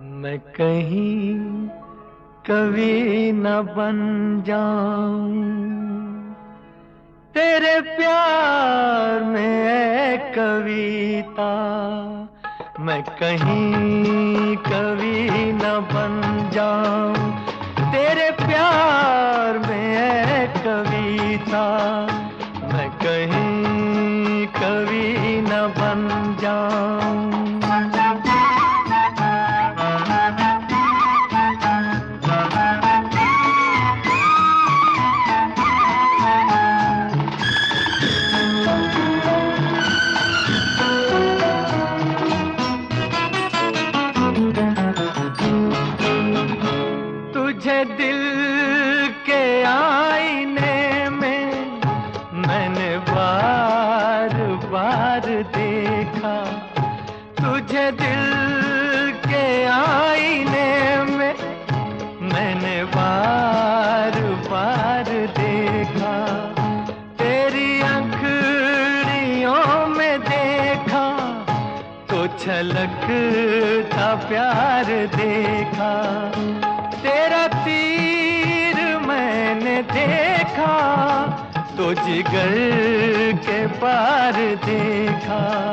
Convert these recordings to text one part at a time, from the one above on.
मैं कहीं कभी न बन जाऊँ। तेरे प्यार में कविता। मैं कहीं कवि न बन जाऊँ। न बन जाऊँ। तुझे दिल के आईने में मैंने बार बार देखा, तुझे दिल के आईने में मैंने बार बार देखा, तेरी अंखड़ियों में देखा तो छलक था प्यार देखा, तीर जिगर के पार देखा।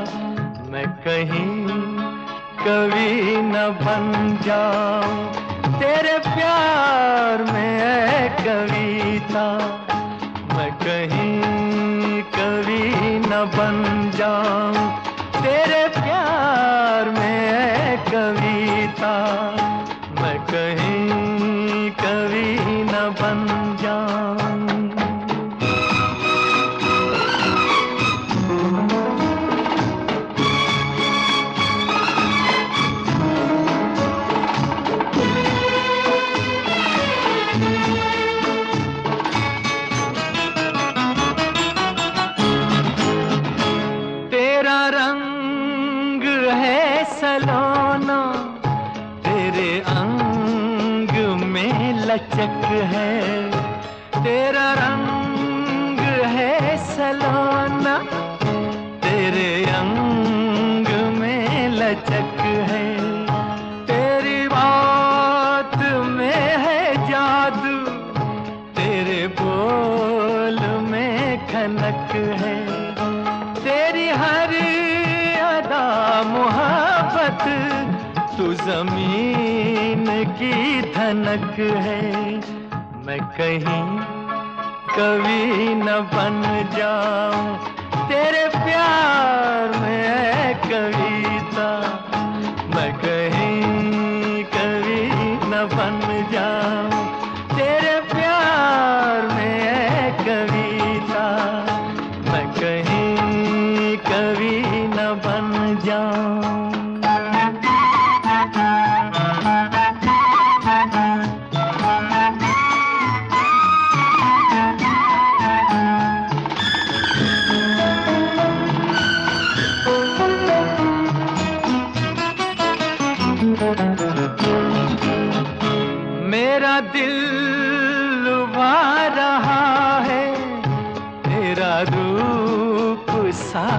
मैं कहीं कभी न बन जाऊँ। तेरे प्यार में है कविता। मैं कहीं कभी न बन जाऊँ। तेरे प्यार में है कविता। मैं कहीं कभी न बन लचक है, तेरा रंग है सलोना, तेरे अंग में लचक है, तेरी बात में है जादू, तेरे बोल में खनक है, तेरी हर अदा मोहब्बत तू ज़मीन की धनक है। मैं कहीं कवि न बन जाऊँ। तेरे प्यार में कविता। मैं कहीं कवि न बन जाऊँ।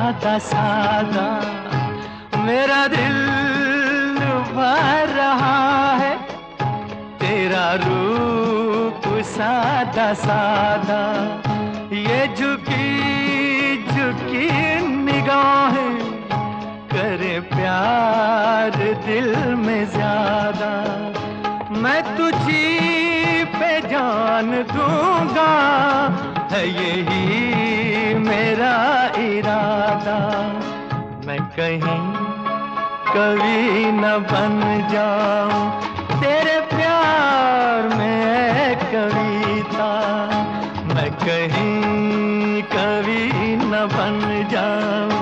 सादा सादा मेरा दिल भर रहा है। तेरा रूप सादा सादा, ये झुकी झुकी निगाहें करे प्यार दिल में ज़्यादा। मैं तुझी पे जान दूँगा, है यही मेरा इरादा, मैं कहीं कभी न बन जाऊँ। तेरे प्यार में कविता, मैं कहीं कभी न बन जाऊँ।